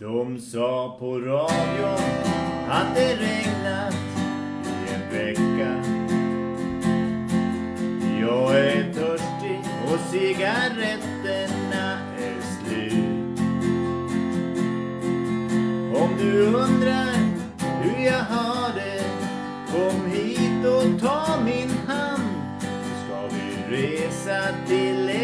De sa på radion att det regnat i en vecka. Jag är törstig och cigaretterna är slut. Om du undrar hur jag har det Kom hit och ta min hand. Så ska vi resa till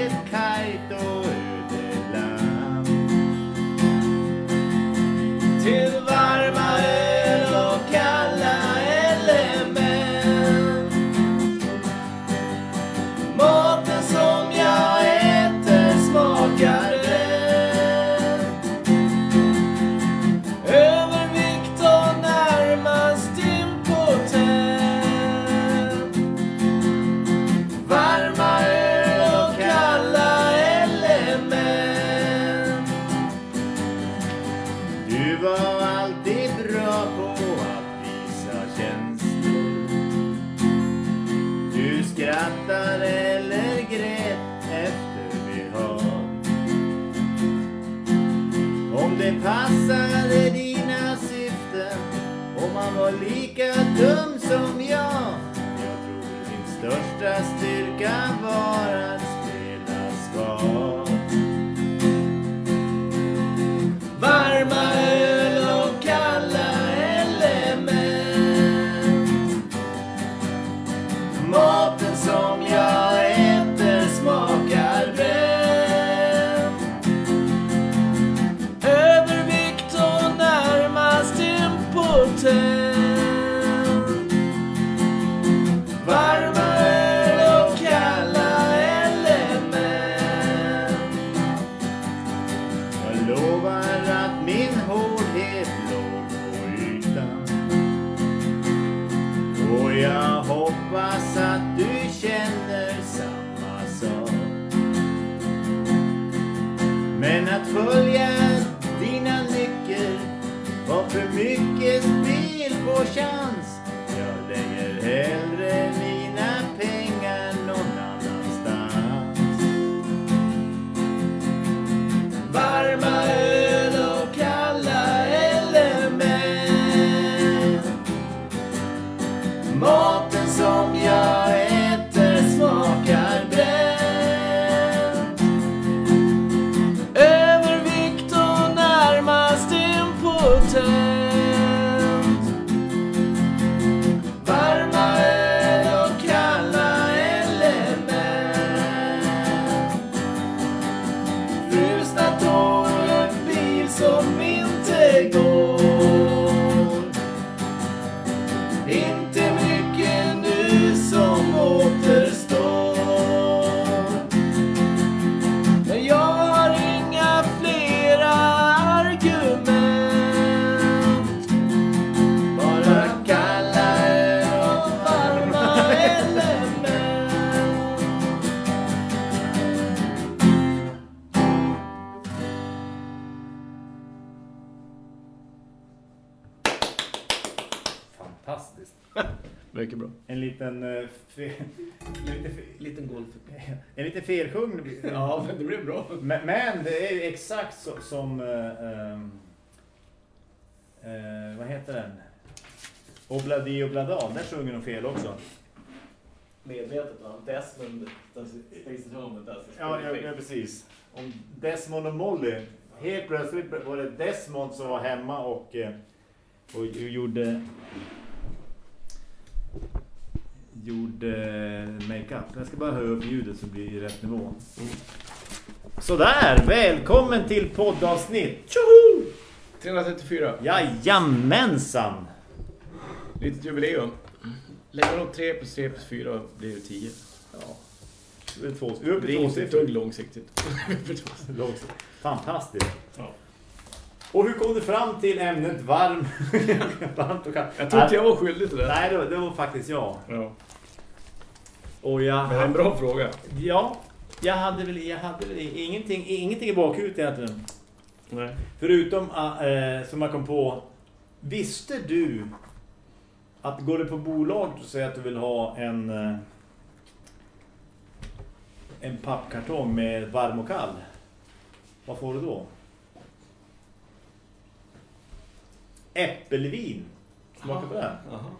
styrkan varar var för mycket spel på chans? Fe, lite, fe, Liten golf. en lite felsjung. Ja, men det blev bra. Men, men det är ju exakt så, som... ehm, eh, vad heter den? Obladi Oblada. Där sjunger de fel också. Medvetet va? Desmond at Home. Ja, ja, ja, precis. Om Desmond och Molly. Helt plötsligt var det Desmond som var hemma och, eh, och gjorde gjorde makeup. Jag ska bara höja upp ljudet så blir det i rätt nivå. Sådär, välkommen till poddavsnitt. Tjoho! 334. Jajamensan! Litet jubileum. Lägger de 3 plus 3 plus 4 blir det 10. Ja. Det är två, Det är inte ett dugg långsiktigt. Långsiktigt. Fantastiskt. Ja. Och hur kom du fram till ämnet varm? Varmt och kallt? Jag tror inte jag var skyldig till det. Nej, det var, det var faktiskt jag. Ja. Och jag Men en bra fråga. Ja, jag hade väl, jag hade väl ingenting, ingenting i bakhuvudet egentligen. Nej. Förutom äh, som jag kom på. Visste du att går du på bolag och säger att du vill ha en eh, en pappkartong med varm och kall. Vad får du då? äppelvin. Smaka på den. Aha.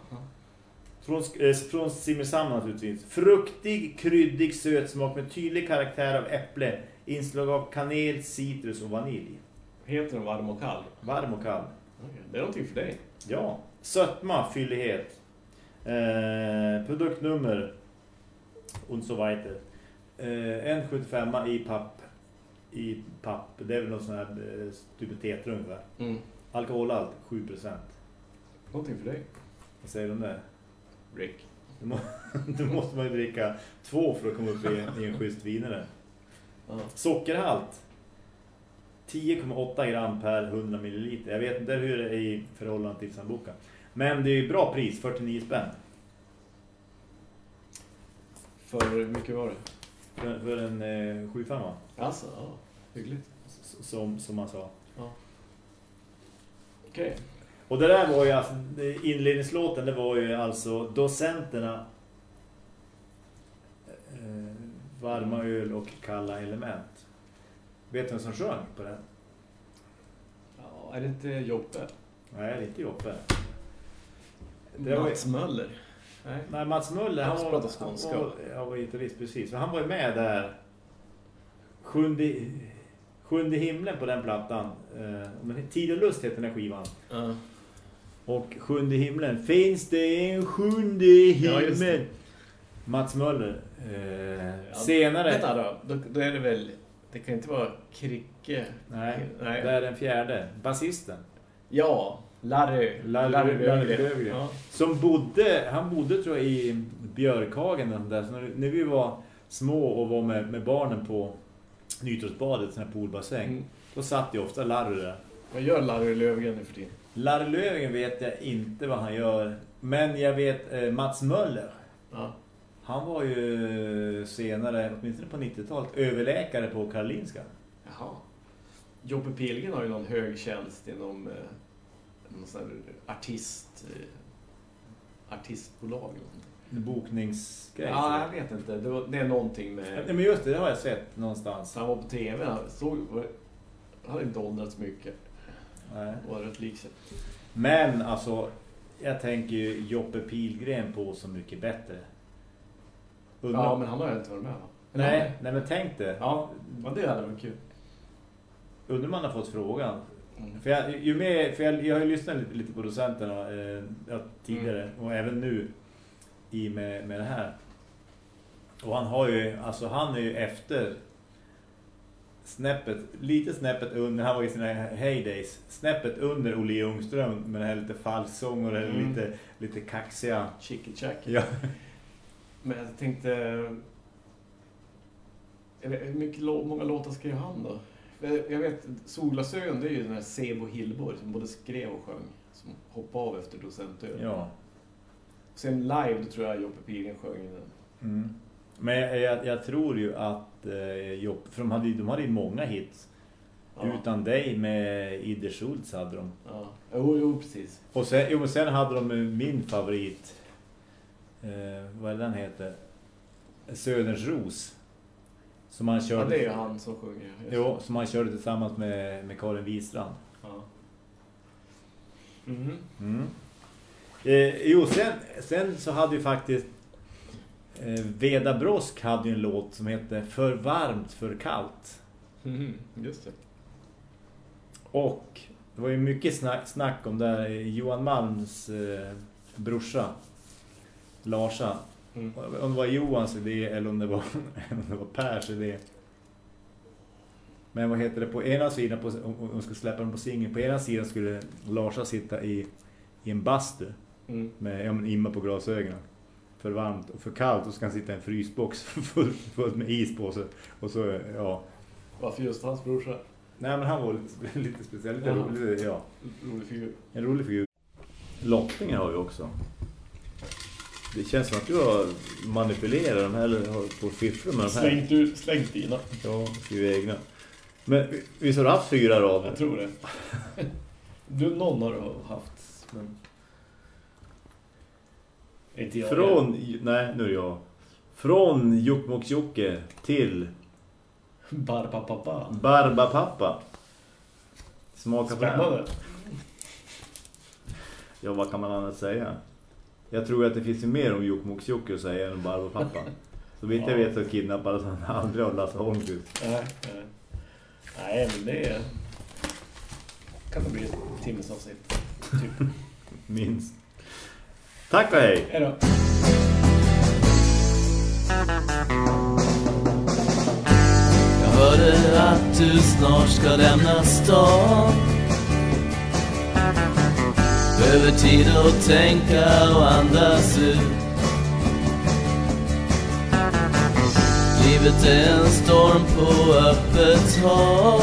Från, eh, från Simrishamn naturligtvis. Fruktig, kryddig sötsmak med tydlig karaktär av äpple. Inslag av kanel, citrus och vanilj. Heter den varm och kall? Varm och kall. Okej, Det är någonting för dig. Ja. Sötma, fyllighet. Eh, produktnummer. So weiter. Eh, en 75 i papp. I papp. Det är väl någon sån här eh, typ tetra ungefär. Mm. Alkoholhalt 7%. Någonting för dig. Vad säger du om det? Rick. Då må- Då måste man ju dricka två för att komma upp i, i en schysst vinare. Sockerhalt 10,8 gram per 100 milliliter. Jag vet inte hur det är i förhållande till Sambuca. Men det är bra pris, 49 spänn. För hur mycket var det? För, för en eh, 75 va? Alltså, ja. Hyggligt. S- Som, som man sa. Ja. Okej. Och det där var ju alltså, det- inledningslåten, det var ju alltså docenterna eh, varma öl och kalla element. Vet du vem som sjöng på den? Ja, är det inte Joppe? Nej, lite Joppe. Det var ju- Mats Möller? Nej. Nej, Mats Möller, han Han var, skånska. han var, han var gitarrist, precis. För han var ju med där sjunde, sjunde himlen på den plattan. Eh, men Tid och lust heter den här skivan. Ja. Och sjunde himlen, finns det en sjunde Ja, himmel? det. Mats Möller. Eh, Ja, senare... Vänta då. då. Då är det väl... Det kan inte vara Kricke. Nej, Nej. det är den fjärde. Basisten. Ja, Larry. Larry- Larry Larry. Lövgren. Ja. Som bodde, han bodde tror jag i Björkhagen där. Så när, när vi var små och var med, med barnen på Nytrosbadet, sån här poolbassäng. Mm. Då satt ju ofta Larry där. Vad gör Larry Lövgren nu för tiden? Larry Lövgren vet jag inte vad han gör. Men jag vet eh, Mats Möller. Ja. Han var ju senare, åtminstone på 90-talet, överläkare på Karolinska. Jaha. Joppe Pilgren har ju någon hög tjänst inom eh, någon sån här artist... Eh, artistbolag något. Bokningsgrej. Ja, jag vet inte. Det, var, det är någonting Nej, med... men just det, det har jag sett någonstans. Han var på tv. Han såg... Han hade inte åldrats mycket. Nej. Var rätt lik sig. Men alltså, jag tänker ju Joppe Pilgren på Så mycket bättre. Undrar- Ja, men han har ju inte varit med va? nej, nej, men tänk det. Ja, men det hade varit kul. Undrar man har fått frågan. Mm. För jag, ju mer, för jag, jag har ju lyssnat lite, lite på docenterna eh, tidigare Mm. och även nu i med, med det här. Och han har ju, alltså han är ju efter snäppet, lite snäppet under, han var i sina heydays, snäppet under Olle Ljungström med den här lite falsång och det här Mm. lite, lite kaxiga. Chicky Chack. Ja. Men jag tänkte... Vet, hur mycket, många låtar skrev han då? Jag vet, Solglasögon, det är ju den här Sebo Hillborg som både skrev och sjöng. Som hoppade av efter docentön. ja. Sen live, då tror jag Joppe Pilgren sjöng den. Mm. Men jag, jag, jag tror ju att eh, Joppe, för de hade, de hade ju många hits. Ja. Utan dig med Ide Schultz hade de. Ja. Jo, jo, precis. Och sen, jo, men sen hade de eh, min favorit. Eh, vad är den heter? Söderns Ros. Som han Ja, körde. det är ju han som sjunger. Just Jo, som han körde tillsammans med, med Karin Wistrand. Ja. Mhm. Mm. Eh, jo, sen, sen så hade ju faktiskt Veda Brosk hade ju en låt som hette För varmt, för kallt. Mhm, Just det. Och det var ju mycket snack, snack om det här, Johan Malms eh, brorsa Larsa. Mm. Om det var Johans idé eller om det var, om det var Pers idé. Men vad heter det? På ena sidan, på, om man ska släppa den på singen, på ena sidan skulle Larsa sitta i, i en bastu Mm. med ja, imma på glasögonen. För varmt och för kallt och så kan sitta i en frysbox full, full med is på sig. Och så, ja. Varför just hans brorsa? Nej men han var lite, lite speciell, lite Ja. rolig, ja. Rolig figur. En rolig figur. Lottningen har vi också. Det känns som att du har manipulerat de här, eller har på fiffla med de här. Slängt, ut, slängt dina. Ja, skriva egna. Men visst har du haft fyra rader? Jag tror det. Du, någon har du haft. Men... Inte jag. Från, nej nu är jag. Från Jokkmokks-Jokke till Barbapapa. Barbapappa. Smaka på den. Spännande. Ja, vad kan man annars säga? Jag tror att det finns ju mer om Jokkmokks-Jocke att säga än Barbro pappa. Så vitt jag vet så kidnappades han aldrig av Lasse Holmqvist. Nej, nej. Nej, men det är... kan det bli ett timmesavsnitt. Typ. Minst. Tack och hej! Hej då. Jag hörde att du snart ska lämna stan Behöver tid att tänka och andas ut Livet är en storm på öppet hav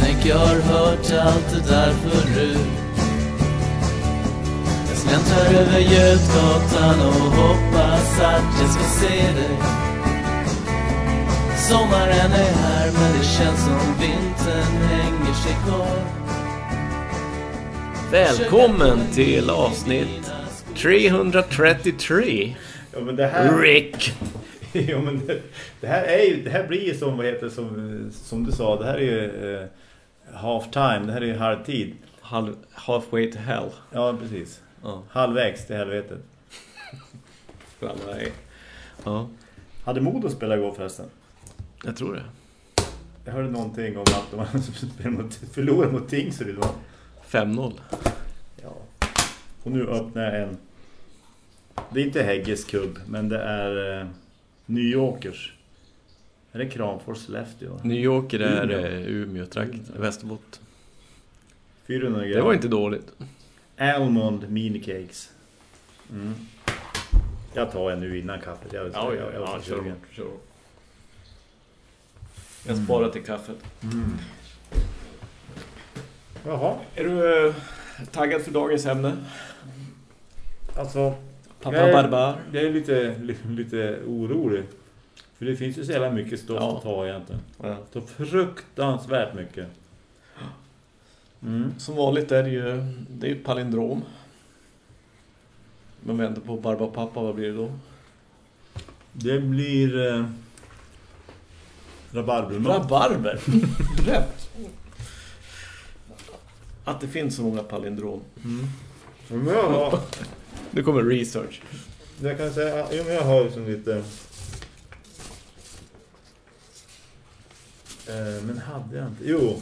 Tänk jag har hört allt det där förut släntrar över Götgatan och hoppas att jag ska se dig Sommaren är här men det känns som vintern hänger sig kvar Välkommen till avsnitt 333. Ja, men det här... Rick! ja, men det, det här är ju, det här blir ju som, vad heter, som, som du sa, det här är ju eh, half time, det här är ju halvtid. Half, halfway to hell. Ja, precis. Ja, Halvvägs till helvetet. Ja, Hade Modo spelat igår förresten? jag tror det. Jag hörde någonting om att de förlorade mot Tingsryd va? 5-0. Ja. Och nu öppnar jag en... Det är inte Hägges kubb, men det är eh, Nyåkers. Är det Kramfors Sollefteå? New York är Umeå. eh, Umeå-trakt, Västerbotten. 400 gram. Det var inte dåligt. Almond minicakes. Mm. Jag tar en nu innan kaffet. Jag, jag, jag, jag, var så kör, kör. Jag sparar till kaffet. Mm. Jaha. Är du eh, taggad för dagens ämne? Alltså, Pappa jag är- Barbar. Jag är lite, lite, lite orolig. För det finns ju så jävla mycket stoff Ja. att ta egentligen. Ja. Så fruktansvärt mycket. Mm. Som vanligt är det ju det är ju palindrom. Men väntar på Barbar pappa, vad blir det då? Det blir eh, rabarbermat. Rabarber. Rätt. Att det finns så många palindrom. Mm. Men jag, har, Nu kommer research. jag kan säga, jo, men jag har ju som lite... Eh, men hade jag inte? Jo.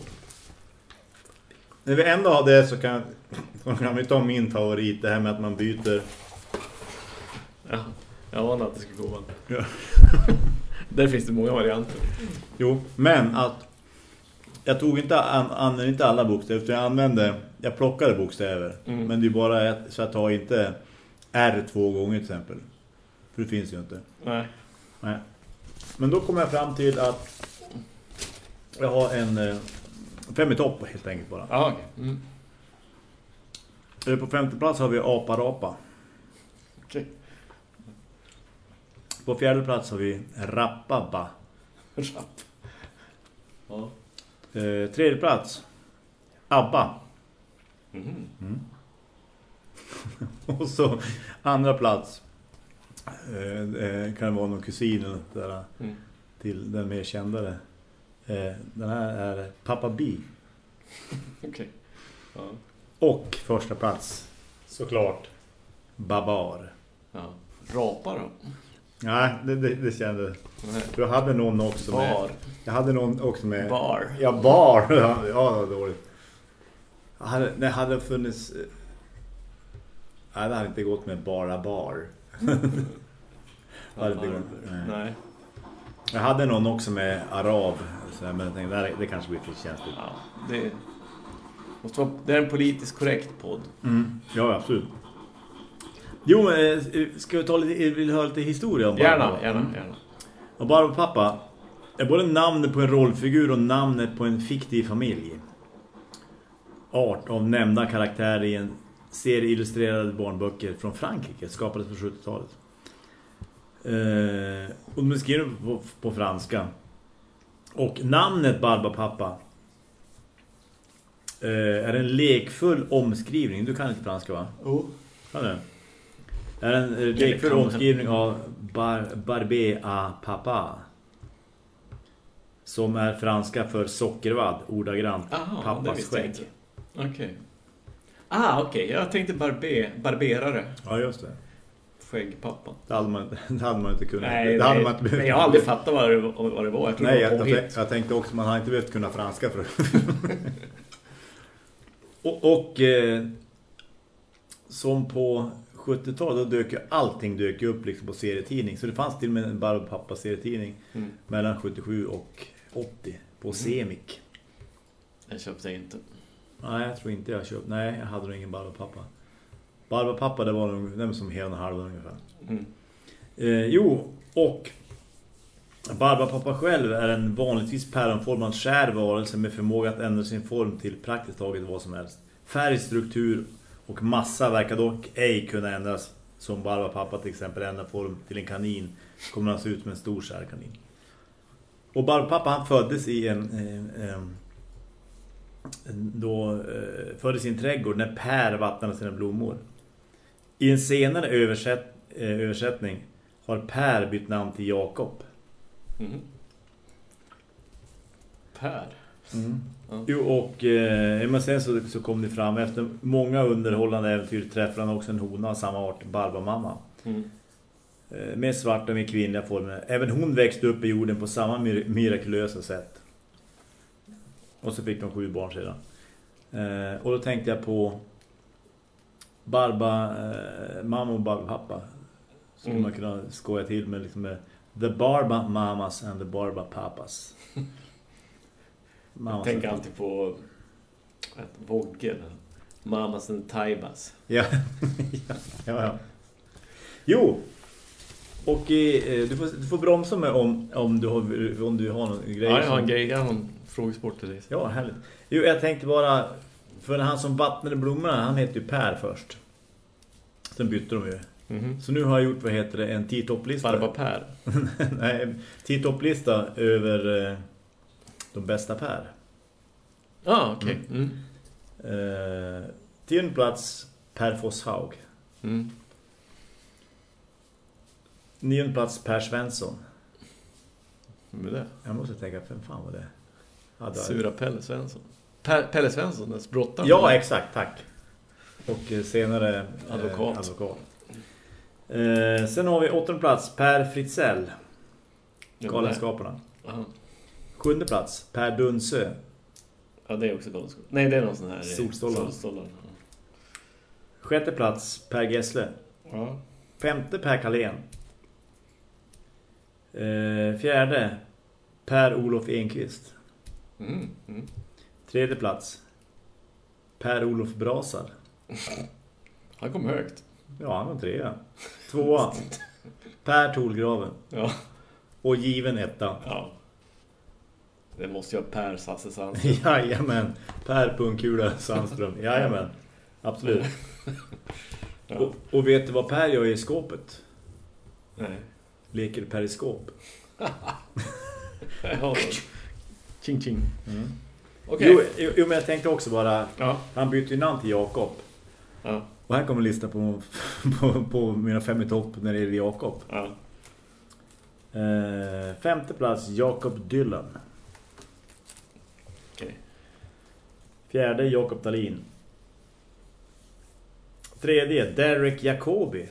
När vi ändå har det så kan, kan vi ta min favorit. Det här med att man byter. Ja, jag anade att det skulle komma. Ja. Där finns det många varianter. Jo, men att jag tog inte, an, använde inte alla bokstäver utan jag använde, jag plockade bokstäver. Mm. Men det är bara ett, så jag tar inte R två gånger till exempel. För det finns ju inte. Nej. Nej. Men då kom jag fram till att jag har en eh, fem i topp helt enkelt bara. Ja, okej. Mm. På femte plats har vi Apa-Rapa. Okej. På fjärde plats har vi Rappabba. Rapp. Ja. Eh, tredje plats Abba. Mhm. Och så andra plats eh, kan det vara någon kusin eller där, Mm. till den mer kändare. Eh, den här är Pappa B. Okej. Ja. Och första plats såklart Babar. ja. Rapa då? Nej, det, det, det kände. Jag hade någon också med Bar. Jag hade någon också med Bar. Ja, bar. Ja, det var dåligt. Jag hade, det hade funnits... eh, Nej, det hade inte gått med bara bar. hade inte gått. Nej. Nej. Jag hade någon också med arab. Så men jag tänkte, det, det kanske blir för känsligt. Ja, det, måste vara, det är en politiskt korrekt podd. Mm. Ja, absolut. Jo, eh, ska vi ta lite, vill du höra lite historia om Gärna, Barbro? gärna, Mm. gärna. Och Barbro pappa är både namnet på en rollfigur och namnet på en fiktiv familj. Art av nämnda karaktärer i en serie illustrerade barnböcker från Frankrike skapades på 70-talet. Eh, och de är skrivna på, på franska. Och namnet Barbapappa eh, är en lekfull omskrivning. Du kan inte franska va? Oh. Kan du? är en eh, lekfull kan. omskrivning av bar, Barbé à papa. Som är franska för sockervadd, ordagrant Aha, pappas skägg. Okej. Ah, okej. Jag tänkte barbe barberare. Ja, just det. Skäggpappan. Det hade man, det hade man inte kunnat. Nej, det hade nej. man inte men jag har aldrig fattat vad det, vad det var. Jag Nej, jag, jag, tänkte, jag tänkte också man har inte behövt kunna franska för och, och eh, som på 70-talet då dök ju allting dök ju upp liksom på serietidning. Så det fanns till och med en Barbro pappa serietidning Mm. mellan 77 och 80 på Semik. Jag köpte inte. Nej, jag tror inte jag köpt. Nej, jag hade nog ingen Barbro pappa. Barbro pappa det var var som hela halva ungefär. Mm. Eh, jo, och Barbapapa själv är en vanligtvis päronformad skär varelse med förmåga att ändra sin form till praktiskt taget vad som helst. Färg, struktur och massa verkar dock ej kunna ändras. Som Barbapapa till exempel ändrar form till en kanin kommer han se ut som en stor skärkanin. Och Barbapapa han föddes i en... Eh, eh, då eh, föddes i en trädgård när Per vattnade sina blommor. I en senare översätt, eh, översättning har Per bytt namn till Jakob. Mm. Per. Ja. Jo, och eh, men sen så, så kom det fram efter många underhållande äventyr träffade han också en hona av samma art, Barbamamma. Mm. Eh, med svarta och med kvinnliga former. Även hon växte upp i jorden på samma mir mirakulösa sätt. Och så fick de sju barn sedan. Eh, och då tänkte jag på Barba, eh, mamma och Barba pappa. Skulle Mm. man kunna skoja till med liksom med The Barba Mamas and the Barba Papas. Jag tänker alltid på vad heter det? Vogge. eller? Mamas and Taibas. Ja. ja, ja. Jo. Och eh, du, får, du får bromsa mig om, om, du har, om du har någon grej. Ja, jag har en grej. Jag har en frågesport till dig. Ja, härligt. Jo, jag tänkte bara... För han som vattnade blommorna, han heter ju Per först. Sen bytte de ju. Mhm. Så nu har jag gjort, vad heter det, en tio-topplista. Barba Per. Nej, tio-topplista över eh, de bästa Per. Ja, ah, okej. Mm. Eh, tionde plats, Per Fosshaug. Mm. Nionde plats, Per Svensson. Vem är det? Jag måste tänka, vem fan var det? Sura Pelle Svensson. Per, Pelle Svensson, den brottaren. Ja, exakt, tack. Och eh, senare eh, Advokat. advokat. Eh, sen har vi åttonde plats, Per Fritzell. Galenskaparna. Aha. Sjunde plats, Per Dunsö. Ja, det är också galenskap. Nej, det är någon sån här... eh, Solstollar. Solstollar. Sjätte plats, Per Gessle. Ja. Femte, Per Kalén. Eh, fjärde, Per-Olof Enqvist. Mm. Mm. Tredje plats, Per-Olof Brasar. Han kom högt. Ja, han var trea. Tvåa, Per Tolgraven. Ja. Och given etta. ja. Det måste ju vara Per Sasse Sandström. Jajamän, Per Punkula Sandström. Jajamän, absolut. Ja. Och, och vet du vad Per gör i skåpet? Nej. Leker periskop. Ja. Ching ching. Mm. Okej. Jo, jo, jo, men jag tänkte också bara, Ja. han bytte ju namn till Jakob. Ja. Och här kommer en lista på, på, på mina fem i topp när det gäller Jakob. Ja. Eh, femte plats, Jakob Dylan. Okej. Fjärde, Jakob Dalin. Tredje, Derek Jacobi.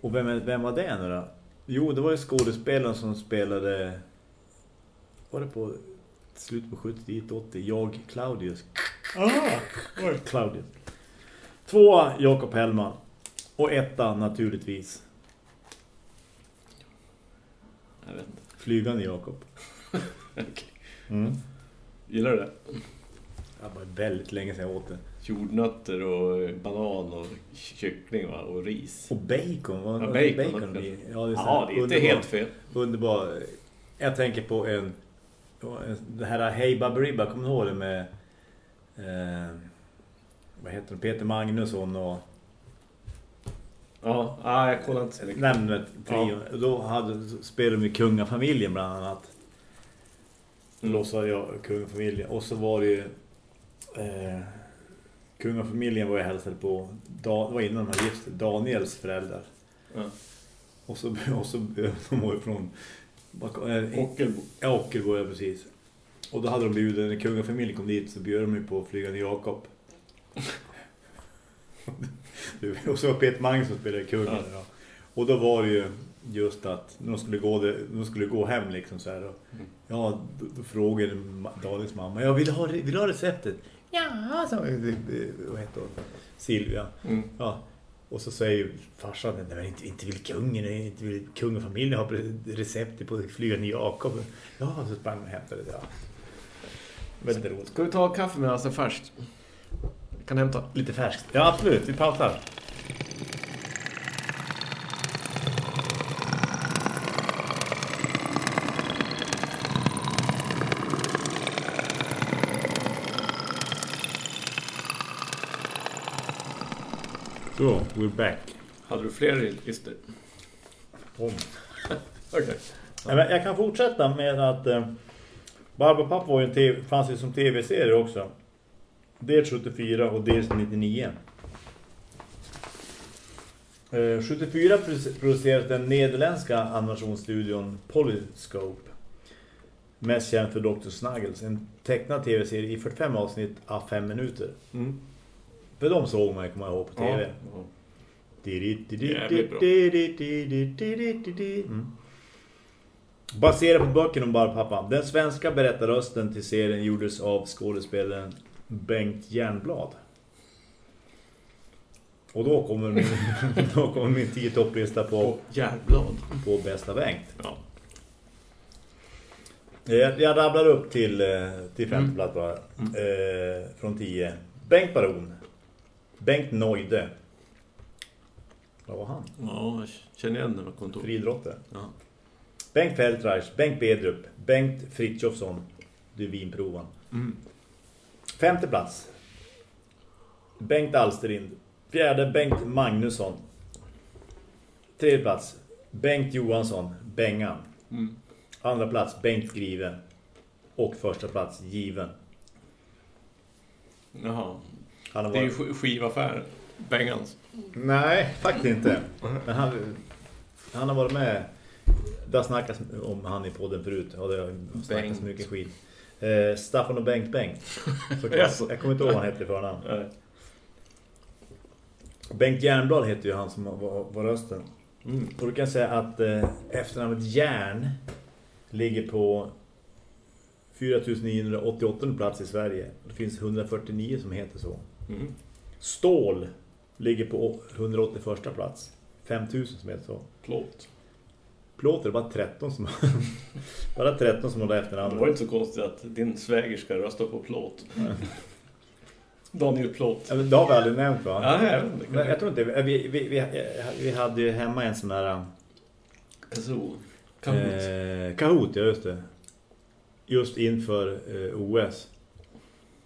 Och vem, vem var det nu då? Jo, det var ju skådespelaren som spelade... Var det på slut på 70-80? Jag, Claudius. Ah, oj. Claudius. Tvåa, Jakob Hellman. Och etta, naturligtvis, Jag vet inte. Flygande Jakob. Okej. Mm. Gillar du det? Det var väldigt länge sedan jag åt det. Jordnötter och banan och kyckling va? och ris. Och bacon. Vad, Ja, bacon bacon? Ja, det är, så Ja, det är inte helt fel. Underbar. Jag tänker på en... Det här Hey Baberiba, kommer du ihåg det med... Eh, vad heter det? Peter Magnusson och... Ja, ah, jag kollar inte så mycket. Nämnet trio. Då hade, spelade de med kungafamiljen bland annat. Mm. Låtsade jag kungafamiljen. Och så var det ju... Eh, kungafamiljen var jag hälsade på... Da, det var innan de hade gift Daniels föräldrar. Ja. Och så, och så de var ju från... eh, Ockelbo. Ja, Ockelbo, ja precis. Och då hade de bjudit, när kungafamiljen kom dit så bjöd de ju på flygande Jakob. och så var Peter Magnus som spelade kungen. Ja. Och då var det ju just att de skulle gå, de skulle gå hem liksom så här. Och, Mm. ja, då, då frågade Daniels mamma, jag vill ha, vill ha receptet? Ja, så, vad heter hon? Silvia. Mm. Ja. Och så säger farsan, nej men inte, inte vill kungen, inte vill kungafamiljen ha receptet på flygande Jakob. Ja, så sprang och hämtade det. Ja. Väldigt roligt. Ska vi ta kaffe med alltså först? Jag kan hämta. Lite färskt. Ja, absolut. Vi pausar. Så, we're back. Hade du fler listor? Om. Men Jag kan fortsätta med att eh, Barbapapa var ju en TV, fanns ju som tv-serie också. Dels 74 och dels 99. Eh, 74 produ- producerades den nederländska animationsstudion Polyscope. Mest känd för Dr. Snuggles. En tecknad tv-serie i 45 avsnitt av 5 minuter. Mm. För de såg man kommer jag ihåg, på tv. Ja. Mm. Baserad på böcker om Barbapapa. Den svenska berättarrösten till serien gjordes av skådespelaren Bengt Järnblad. Och då kommer min, då kommer min tio topplista på, Och järnblad. på bästa Bengt. Ja. Jag, jag rabblar upp till, eh, till femte Mm. plats bara. Mm. Eh, från tio. Bengt Baron. Bengt Neujde. Vad var han? Ja, jag känner igen den kontor. Friidrottare. Ja. Bengt Feldreich, Bengt Bedrup, Bengt Fritjofsson, du vinprovan. Mm. Femte plats. Bengt Alsterind. Fjärde Bengt Magnusson. Tredje plats. Bengt Johansson, Bengan. Mm. Andra plats Bengt Grive. Och första plats Given. Jaha. Han har Det är ju varit... sk- skivaffär. Bengans. Nej, faktiskt inte. Men han, han har varit med. Det har snackats om han i podden förut. Och det har snackats Bengt. mycket skit. Eh, Staffan och Bengt Bengt. Såklart. Jag kommer inte ihåg vad han hette för. Nej. Bengt Järnblad heter ju han som var, var rösten. Mm. Och du kan säga att eh, efternamnet Järn ligger på 4988 plats i Sverige. Det finns 149 som heter så. Mm. Stål ligger på 181 plats. 5000 som heter så. Plåt. Plåt är det bara 13 som bara 13 som har det Det efternamnet. var inte så konstigt att din svägerska rösta på plåt. Daniel Plåt. Ja, men Det har vi aldrig nämnt va? Ja, jag. Men jag tror inte, vi, vi, vi, vi hade ju hemma en sån där Så. Kahoot. Eh, Kahoot, ja just det. Just inför eh, OS.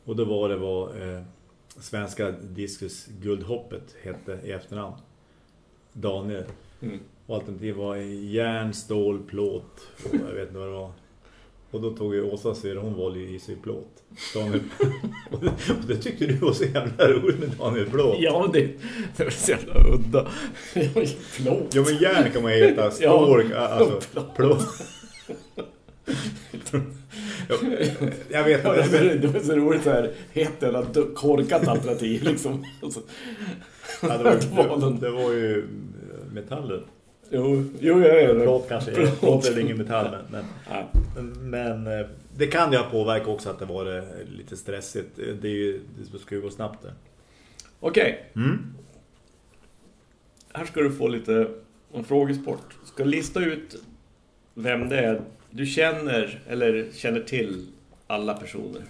Och då var det vad eh, svenska diskus guldhoppet hette i efternamn. Daniel. Mm. Och alternativ var järn, stål, plåt. Och jag vet inte vad det var. Och då tog ju Åsa sig hon valde ju i sig plåt. Daniel. och, det, tyckte du var så jävla roligt med Daniel Plåt. Ja, men det, det var så jävla udda. Plåt. Ja men järn kan man ju heta. Stål, alltså plåt. Ja, jag vet inte. det, det var så roligt så här, helt jävla korkat alternativ liksom. Alltså, Ja, det, var, Valen. det, det var ju metallen. jo, jo, jag är det. Plåt kanske är. Plåt. Är ingen metall. Men, men, men eh, det kan ju ha påverkat också att det var eh, lite stressigt. Det, är ju, det ska ju gå snabbt där. Okej, Mm. här ska du få lite en frågesport. Ska lista ut vem det är du känner eller känner till alla personer.